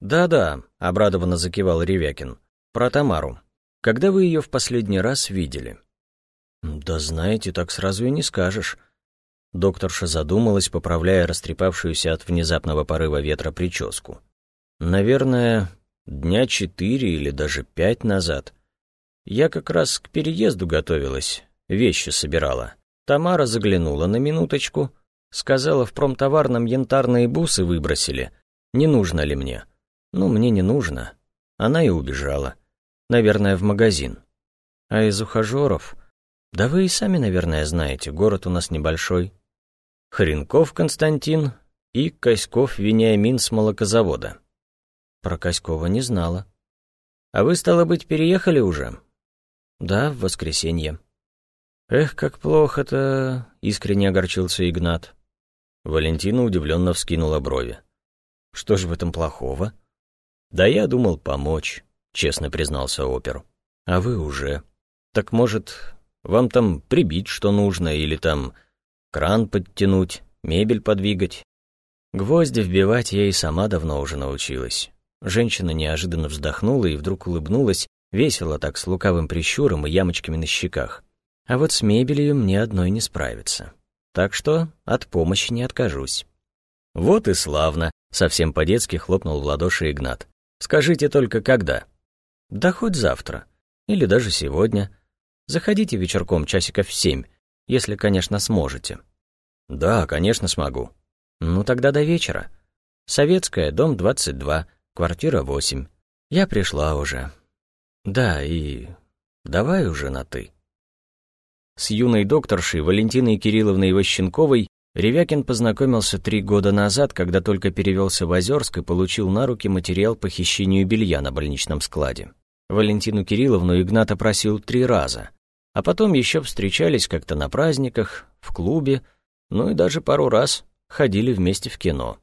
«Да-да», — обрадованно закивал Ревякин. «Про Тамару. Когда вы ее в последний раз видели?» «Да знаете, так сразу и не скажешь». Докторша задумалась, поправляя растрепавшуюся от внезапного порыва ветра прическу. «Наверное, дня четыре или даже пять назад. Я как раз к переезду готовилась, вещи собирала. Тамара заглянула на минуточку, сказала, в промтоварном янтарные бусы выбросили. Не нужно ли мне? Ну, мне не нужно. Она и убежала. Наверное, в магазин. А из ухажеров... Да вы и сами, наверное, знаете, город у нас небольшой. Хренков Константин и Коськов Вениамин с молокозавода. Про Коськова не знала. А вы, стало быть, переехали уже? Да, в воскресенье. Эх, как плохо-то, искренне огорчился Игнат. Валентина удивленно вскинула брови. Что ж в этом плохого? Да я думал помочь, честно признался опер. А вы уже. Так может, вам там прибить что нужно или там кран подтянуть, мебель подвигать. Гвозди вбивать я и сама давно уже научилась. Женщина неожиданно вздохнула и вдруг улыбнулась, весело так, с лукавым прищуром и ямочками на щеках. А вот с мебелью мне одной не справиться. Так что от помощи не откажусь. Вот и славно, совсем по-детски хлопнул в ладоши Игнат. Скажите только, когда? Да хоть завтра. Или даже сегодня. Заходите вечерком часиков в семь, если, конечно, сможете. Да, конечно, смогу. Ну тогда до вечера. Советская, дом 22, квартира 8. Я пришла уже. Да, и давай уже на «ты». С юной докторшей Валентиной Кирилловной Ващенковой Ревякин познакомился три года назад, когда только перевелся в Озерск и получил на руки материал по хищению белья на больничном складе. Валентину Кирилловну Игната просил три раза, а потом еще встречались как-то на праздниках, в клубе, ну и даже пару раз ходили вместе в кино.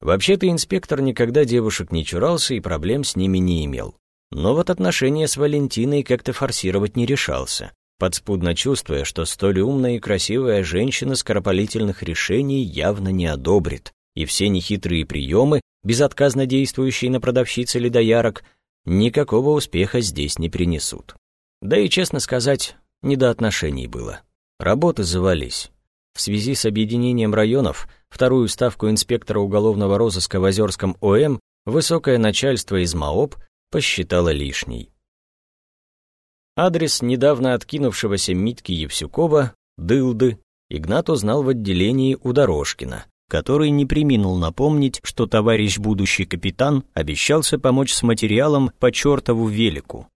Вообще-то инспектор никогда девушек не чурался и проблем с ними не имел. Но вот отношения с Валентиной как-то форсировать не решался, подспудно чувствуя, что столь умная и красивая женщина скоропалительных решений явно не одобрит, и все нехитрые приемы, безотказно действующие на продавщиц или доярок, никакого успеха здесь не принесут. Да и, честно сказать, не до отношений было. Работы завались. В связи с объединением районов вторую ставку инспектора уголовного розыска в Озерском ОМ высокое начальство из МАОП посчитало лишней. Адрес недавно откинувшегося Митки Евсюкова, Дылды, Игнат узнал в отделении у Дорожкина, который не приминул напомнить, что товарищ будущий капитан обещался помочь с материалом по чертову велику.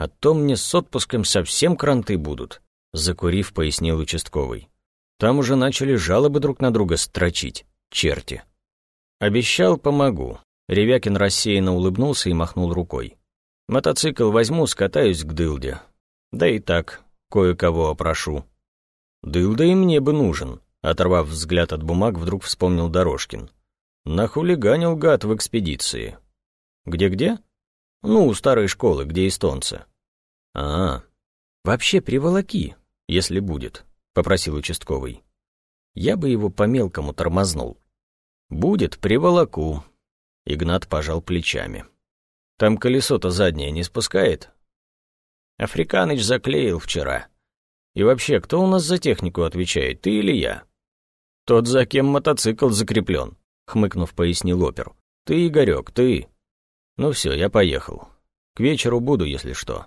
«А то мне с отпуском совсем кранты будут», — закурив, пояснил участковый. «Там уже начали жалобы друг на друга строчить, черти». «Обещал, помогу», — Ревякин рассеянно улыбнулся и махнул рукой. «Мотоцикл возьму, скатаюсь к дылде. Да и так, кое-кого опрошу». «Дылда и мне бы нужен», — оторвав взгляд от бумаг, вдруг вспомнил Дорожкин. «Нахулиганил гад в экспедиции». «Где-где?» Ну, у старой школы, где эстонцы. А, вообще приволоки, если будет, попросил участковый. Я бы его по-мелкому тормознул. Будет приволоку. Игнат пожал плечами. Там колесо-то заднее не спускает? Африканыч заклеил вчера. И вообще, кто у нас за технику отвечает, ты или я? Тот, за кем мотоцикл закреплен, хмыкнув, пояснил опер. Ты, Игорек, ты. Ну все, я поехал. К вечеру буду, если что.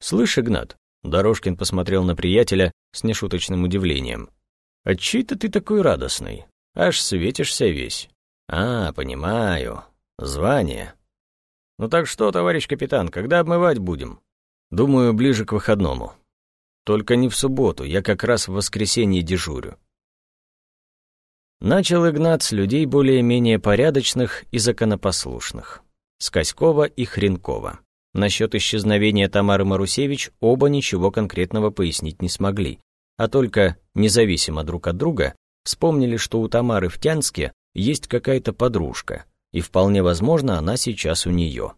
Слышь, Игнат, Дорожкин посмотрел на приятеля с нешуточным удивлением. «А чей-то ты такой радостный? Аж светишься весь. А, понимаю. Звание. Ну так что, товарищ капитан, когда обмывать будем? Думаю, ближе к выходному. Только не в субботу, я как раз в воскресенье дежурю. Начал Игнат с людей более-менее порядочных и законопослушных. С Коськова и Хренкова. Насчет исчезновения Тамары Марусевич оба ничего конкретного пояснить не смогли, а только, независимо друг от друга, вспомнили, что у Тамары в Тянске есть какая-то подружка, и вполне возможно, она сейчас у нее.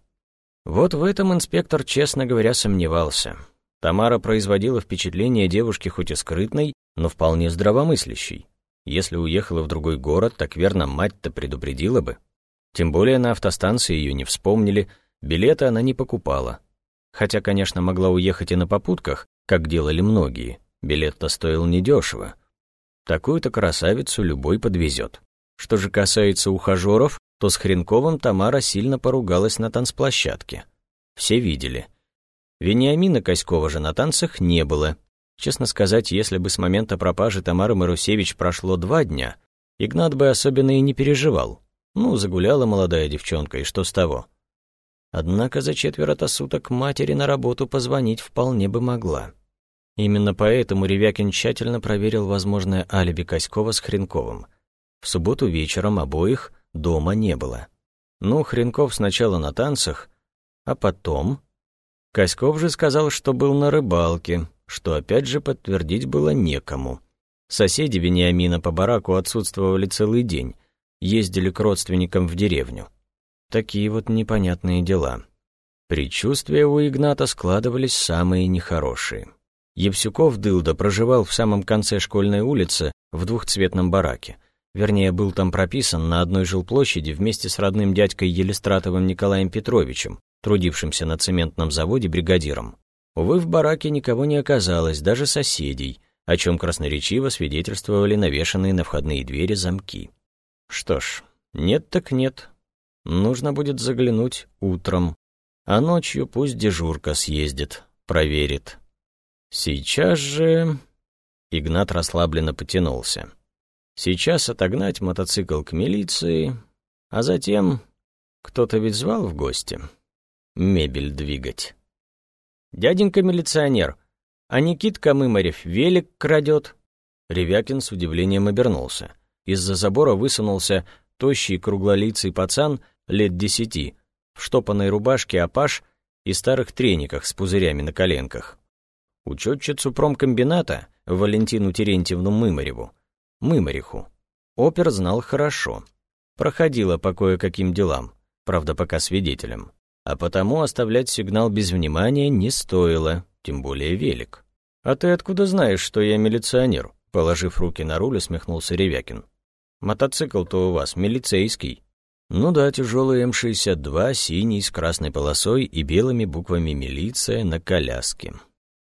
Вот в этом инспектор, честно говоря, сомневался. Тамара производила впечатление девушки хоть и скрытной, но вполне здравомыслящей. Если уехала в другой город, так верно, мать-то предупредила бы. Тем более на автостанции ее не вспомнили, билеты она не покупала. Хотя, конечно, могла уехать и на попутках, как делали многие. Билет-то стоил недешево. Такую-то красавицу любой подвезет. Что же касается ухажеров, то с Хренковым Тамара сильно поругалась на танцплощадке. Все видели. Вениамина Коськова же на танцах не было. Честно сказать, если бы с момента пропажи Тамары Марусевич прошло два дня, Игнат бы особенно и не переживал. Ну, загуляла молодая девчонка, и что с того? Однако за четверо-то суток матери на работу позвонить вполне бы могла. Именно поэтому Ревякин тщательно проверил возможное алиби Коськова с Хренковым. В субботу вечером обоих дома не было. Ну, Хренков сначала на танцах, а потом... Коськов же сказал, что был на рыбалке, что опять же подтвердить было некому. Соседи Вениамина по бараку отсутствовали целый день, ездили к родственникам в деревню. Такие вот непонятные дела. Предчувствия у Игната складывались самые нехорошие. Евсюков Дылда проживал в самом конце школьной улицы в двухцветном бараке. Вернее, был там прописан на одной жилплощади вместе с родным дядькой Елистратовым Николаем Петровичем, трудившимся на цементном заводе бригадиром. Увы, в бараке никого не оказалось, даже соседей, о чем красноречиво свидетельствовали навешанные на входные двери замки. Что ж, нет так нет. Нужно будет заглянуть утром, а ночью пусть дежурка съездит, проверит. Сейчас же... Игнат расслабленно потянулся. Сейчас отогнать мотоцикл к милиции, а затем... Кто-то ведь звал в гости. Мебель двигать. «Дяденька милиционер, а Никитка Мымарев велик крадет?» Ревякин с удивлением обернулся. Из-за забора высунулся тощий круглолицый пацан лет десяти, в штопанной рубашке апаш и старых трениках с пузырями на коленках. Учетчицу промкомбината Валентину Терентьевну Мымареву, Мымариху, опер знал хорошо. Проходила по кое-каким делам, правда, пока свидетелем. А потому оставлять сигнал без внимания не стоило, тем более велик. «А ты откуда знаешь, что я милиционер?» Положив руки на руль, усмехнулся Ревякин. «Мотоцикл-то у вас милицейский». «Ну да, тяжелый М-62, синий, с красной полосой и белыми буквами «Милиция» на коляске».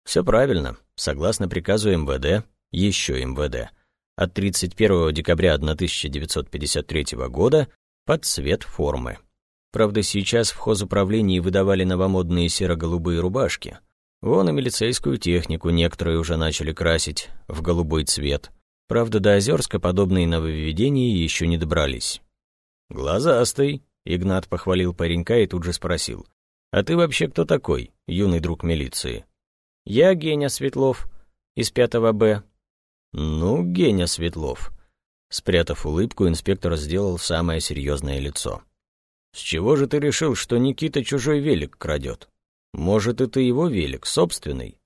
Все правильно. Согласно приказу МВД, еще МВД, от 31 декабря 1953 года под цвет формы. Правда, сейчас в хозуправлении выдавали новомодные серо-голубые рубашки. Вон и милицейскую технику некоторые уже начали красить в голубой цвет. Правда, до Озерска подобные нововведения еще не добрались. «Глазастый», — Игнат похвалил паренька и тут же спросил. «А ты вообще кто такой, юный друг милиции?» Я Геня Светлов из 5 Б. Ну, Геня Светлов. Спрятав улыбку, инспектор сделал самое серьезное лицо. С чего же ты решил, что Никита чужой велик крадет? Может, это его велик, собственный?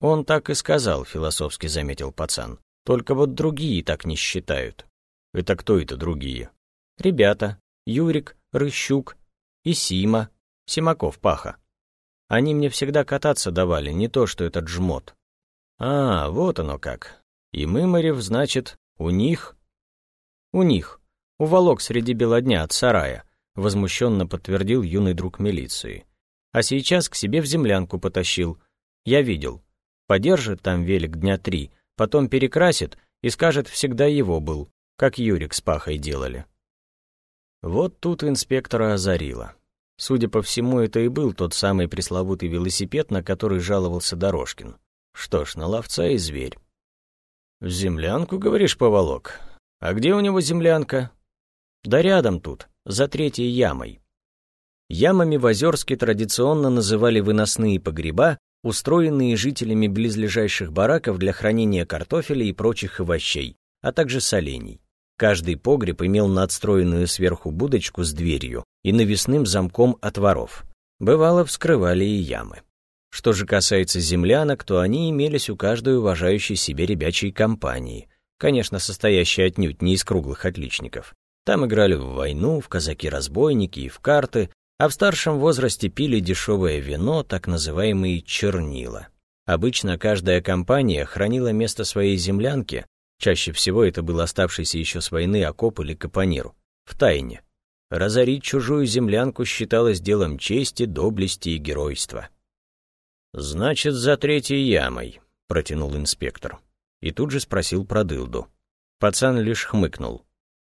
Он так и сказал, философски заметил пацан. Только вот другие так не считают. Это кто это другие? Ребята. Юрик, Рыщук и Сима. Симаков Паха. Они мне всегда кататься давали, не то что этот жмот. А, вот оно как. И Мымарев, значит, у них... У них. Уволок среди бела дня от сарая. возмущенно подтвердил юный друг милиции. А сейчас к себе в землянку потащил. Я видел. Подержит там велик дня три, потом перекрасит и скажет, всегда его был, как Юрик с Пахой делали. Вот тут инспектора озарило. Судя по всему, это и был тот самый пресловутый велосипед, на который жаловался Дорожкин. Что ж, на ловца и зверь. «В землянку, говоришь, поволок? А где у него землянка?» «Да рядом тут, за третьей ямой». Ямами в Озерске традиционно называли выносные погреба, устроенные жителями близлежащих бараков для хранения картофеля и прочих овощей, а также солений. Каждый погреб имел надстроенную сверху будочку с дверью и навесным замком от воров. Бывало, вскрывали и ямы. Что же касается землянок, то они имелись у каждой уважающей себе ребячей компании, конечно, состоящей отнюдь не из круглых отличников. Там играли в войну, в казаки-разбойники и в карты, а в старшем возрасте пили дешевое вино, так называемые чернила. Обычно каждая компания хранила место своей землянки, чаще всего это был оставшийся еще с войны окоп или капонир, в тайне. Разорить чужую землянку считалось делом чести, доблести и геройства. «Значит, за третьей ямой», — протянул инспектор. И тут же спросил про дылду. Пацан лишь хмыкнул.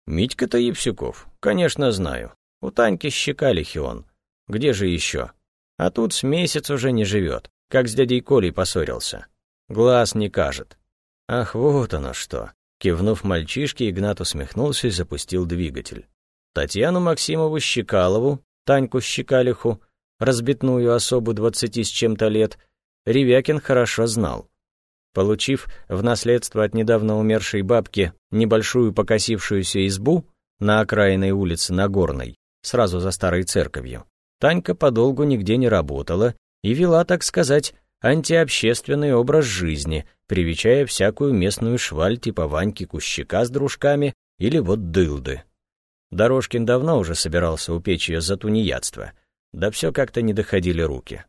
«Митька-то Евсюков, конечно, знаю. У Таньки щекалихи он. Где же еще? А тут с месяц уже не живет, как с дядей Колей поссорился. Глаз не кажет». «Ах, вот оно что!» Кивнув мальчишке, Игнат усмехнулся и запустил двигатель. Татьяну Максимову Щекалову, Таньку Щекалиху, разбитную особу двадцати с чем-то лет, Ревякин хорошо знал. Получив в наследство от недавно умершей бабки небольшую покосившуюся избу на окраинной улице Нагорной, сразу за старой церковью, Танька подолгу нигде не работала и вела, так сказать, антиобщественный образ жизни, привечая всякую местную шваль типа Ваньки Кущика с дружками или вот дылды. Дорожкин давно уже собирался упечь ее за тунеядство — да все как-то не доходили руки.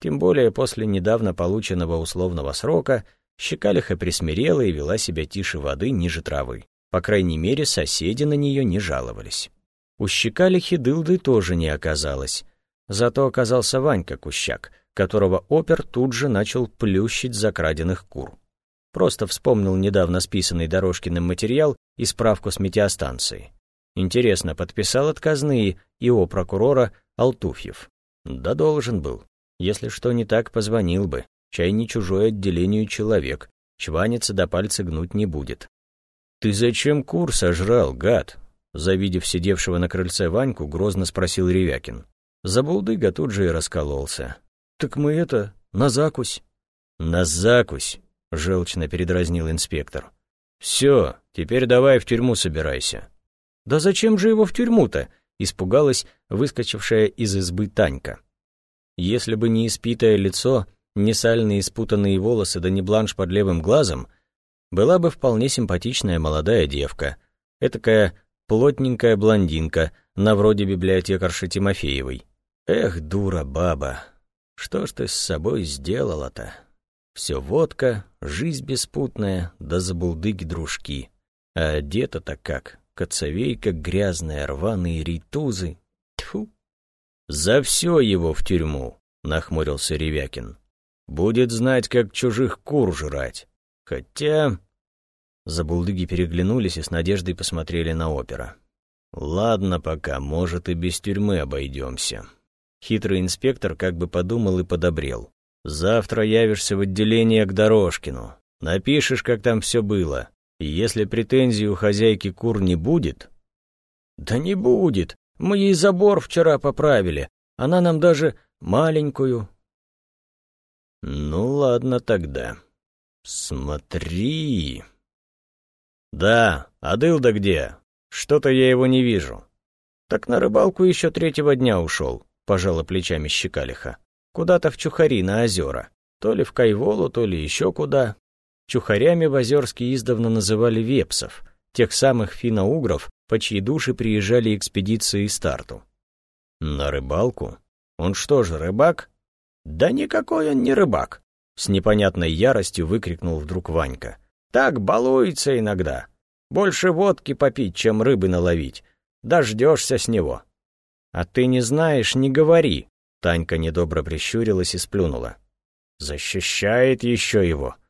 Тем более после недавно полученного условного срока Щекалиха присмирела и вела себя тише воды ниже травы. По крайней мере, соседи на нее не жаловались. У Щекалихи дылды тоже не оказалось. Зато оказался Ванька Кущак, которого опер тут же начал плющить за краденных кур. Просто вспомнил недавно списанный Дорожкиным материал и справку с метеостанции. Интересно, подписал отказные и о прокурора Алтуфьев. Да должен был. Если что не так, позвонил бы. Чай не чужой отделению человек. Чваниться до пальца гнуть не будет. «Ты зачем кур сожрал, гад?» Завидев сидевшего на крыльце Ваньку, грозно спросил Ревякин. Забулдыга тут же и раскололся. «Так мы это, на закусь». «На закусь», — желчно передразнил инспектор. «Все, теперь давай в тюрьму собирайся». «Да зачем же его в тюрьму-то?» Испугалась выскочившая из избы Танька. Если бы не испитое лицо, не сальные спутанные волосы да не бланш под левым глазом, была бы вполне симпатичная молодая девка, этакая плотненькая блондинка, на вроде библиотекарши Тимофеевой. Эх, дура баба, что ж ты с собой сделала-то? Все водка, жизнь беспутная, да забулдыги дружки. А одета-то как? Коцовейка грязная, рваные ритузы. Тьфу! За все его в тюрьму, нахмурился Ревякин. Будет знать, как чужих кур жрать. Хотя... Забулдыги переглянулись и с надеждой посмотрели на опера. «Ладно пока, может, и без тюрьмы обойдемся». Хитрый инспектор как бы подумал и подобрел. «Завтра явишься в отделение к Дорожкину. Напишешь, как там все было. Если претензий у хозяйки кур не будет... Да не будет. Мы ей забор вчера поправили. Она нам даже маленькую. Ну ладно тогда. Смотри. Да, а где? Что-то я его не вижу. Так на рыбалку еще третьего дня ушел, пожала плечами щекалиха. Куда-то в Чухари на озера. То ли в Кайволу, то ли еще куда. Чухарями в Озерске издавна называли вепсов, тех самых финно-угров, по чьи души приезжали экспедиции старту. На рыбалку? Он что же, рыбак? Да никакой он не рыбак, с непонятной яростью выкрикнул вдруг Ванька. Так балуется иногда. Больше водки попить, чем рыбы наловить. Дождешься с него. «А ты не знаешь, не говори!» Танька недобро прищурилась и сплюнула. «Защищает еще его!» —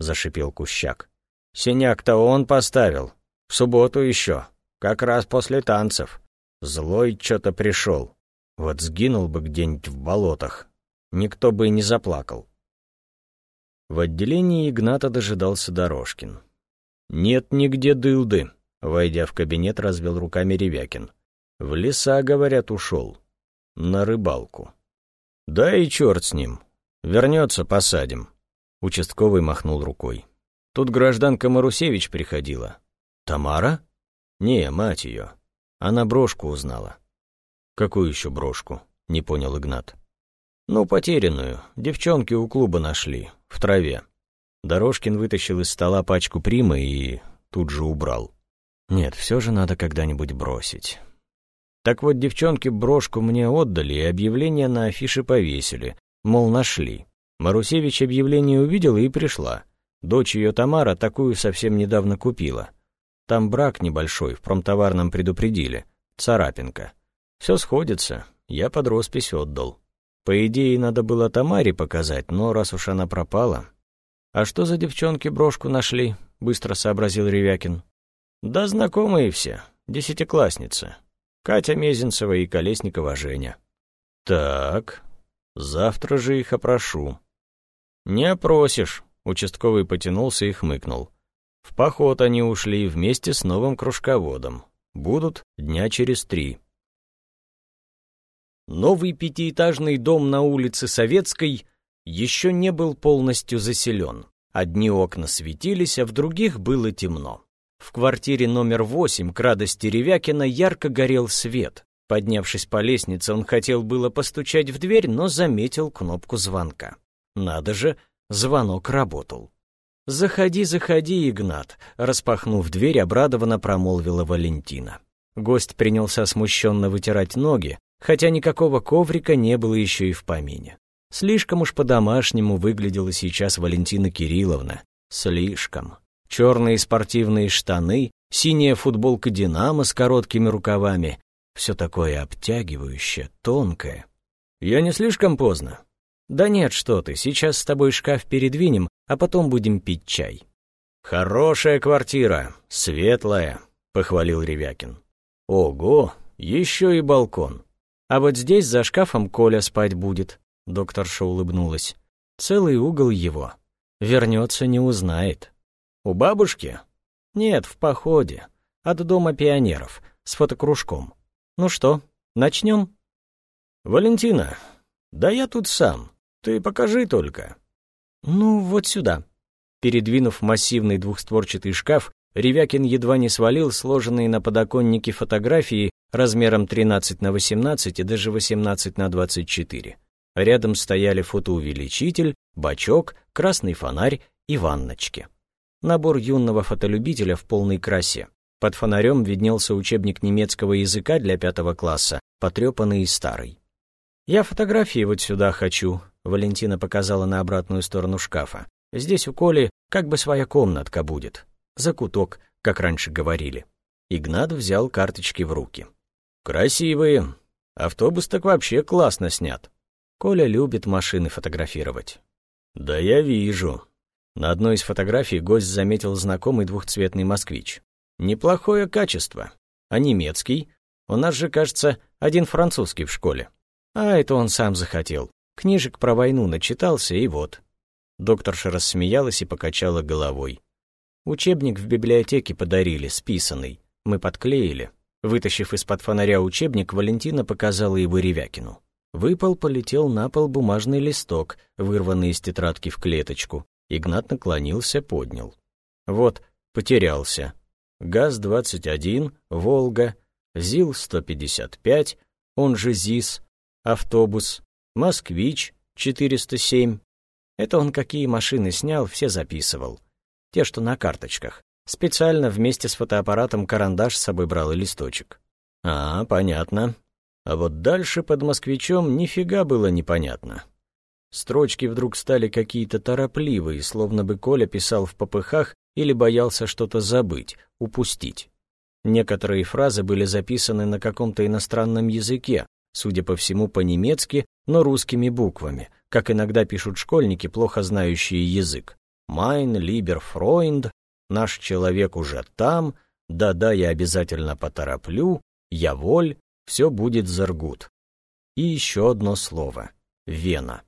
зашипел Кущак. «Синяк-то он поставил. В субботу еще, как раз после танцев. Злой что-то пришел. Вот сгинул бы где-нибудь в болотах. Никто бы и не заплакал». В отделении Игната дожидался Дорожкин. «Нет нигде дылды», — войдя в кабинет, развел руками Ревякин. «В леса, говорят, ушел. На рыбалку». «Да и черт с ним. Вернется, посадим». Участковый махнул рукой. «Тут гражданка Марусевич приходила». «Тамара?» «Не, мать ее. Она брошку узнала». «Какую еще брошку?» — не понял Игнат. «Ну, потерянную. Девчонки у клуба нашли. В траве». Дорожкин вытащил из стола пачку примы и тут же убрал. «Нет, все же надо когда-нибудь бросить». Так вот, девчонки брошку мне отдали и объявление на афише повесили, мол, нашли. Марусевич объявление увидела и пришла. Дочь ее Тамара такую совсем недавно купила. Там брак небольшой, в промтоварном предупредили. Царапинка. Все сходится, я под роспись отдал. По идее, надо было Тамаре показать, но раз уж она пропала... «А что за девчонки брошку нашли?» — быстро сообразил Ревякин. «Да знакомые все, десятиклассница. Катя Мезенцева и Колесникова Женя. Так, завтра же их опрошу. Не опросишь, участковый потянулся и хмыкнул. В поход они ушли вместе с новым кружководом. Будут дня через три. Новый пятиэтажный дом на улице Советской еще не был полностью заселен. Одни окна светились, а в других было темно. В квартире номер восемь к радости Ревякина ярко горел свет. Поднявшись по лестнице, он хотел было постучать в дверь, но заметил кнопку звонка. Надо же, звонок работал. «Заходи, заходи, Игнат», — распахнув дверь, обрадованно промолвила Валентина. Гость принялся смущенно вытирать ноги, хотя никакого коврика не было еще и в помине. Слишком уж по-домашнему выглядела сейчас Валентина Кирилловна. Слишком черные спортивные штаны, синяя футболка «Динамо» с короткими рукавами. Все такое обтягивающее, тонкое. Я не слишком поздно? Да нет, что ты, сейчас с тобой шкаф передвинем, а потом будем пить чай. Хорошая квартира, светлая, похвалил Ревякин. Ого, еще и балкон. А вот здесь за шкафом Коля спать будет, докторша улыбнулась. Целый угол его. Вернется, не узнает. У бабушки? Нет, в походе. От дома пионеров, с фотокружком. Ну что, начнем? Валентина, да я тут сам. Ты покажи только. Ну, вот сюда. Передвинув массивный двухстворчатый шкаф, Ревякин едва не свалил сложенные на подоконнике фотографии размером 13 на 18 и даже 18 на 24. Рядом стояли фотоувеличитель, бачок, красный фонарь и ванночки. Набор юного фотолюбителя в полной красе. Под фонарем виднелся учебник немецкого языка для пятого класса, потрепанный и старый. «Я фотографии вот сюда хочу», — Валентина показала на обратную сторону шкафа. «Здесь у Коли как бы своя комнатка будет. Закуток, как раньше говорили». Игнат взял карточки в руки. «Красивые. Автобус так вообще классно снят. Коля любит машины фотографировать». «Да я вижу», на одной из фотографий гость заметил знакомый двухцветный москвич. Неплохое качество. А немецкий? У нас же, кажется, один французский в школе. А это он сам захотел. Книжек про войну начитался, и вот. Докторша рассмеялась и покачала головой. Учебник в библиотеке подарили, списанный. Мы подклеили. Вытащив из-под фонаря учебник, Валентина показала его Ревякину. Выпал, полетел на пол бумажный листок, вырванный из тетрадки в клеточку. Игнат наклонился, поднял. Вот, потерялся. ГАЗ-21, «Волга», ЗИЛ-155, он же ЗИС, автобус, «Москвич», 407. Это он какие машины снял, все записывал. Те, что на карточках. Специально вместе с фотоаппаратом карандаш с собой брал и листочек. А, понятно. А вот дальше под москвичом нифига было непонятно. Строчки вдруг стали какие-то торопливые, словно бы Коля писал в попыхах или боялся что-то забыть, упустить. Некоторые фразы были записаны на каком-то иностранном языке, судя по всему по-немецки, но русскими буквами, как иногда пишут школьники, плохо знающие язык. «Mein lieber Freund», «Наш человек уже там», «Да-да, я обязательно потороплю», «Я воль», «Все будет заргут». И еще одно слово — «Вена».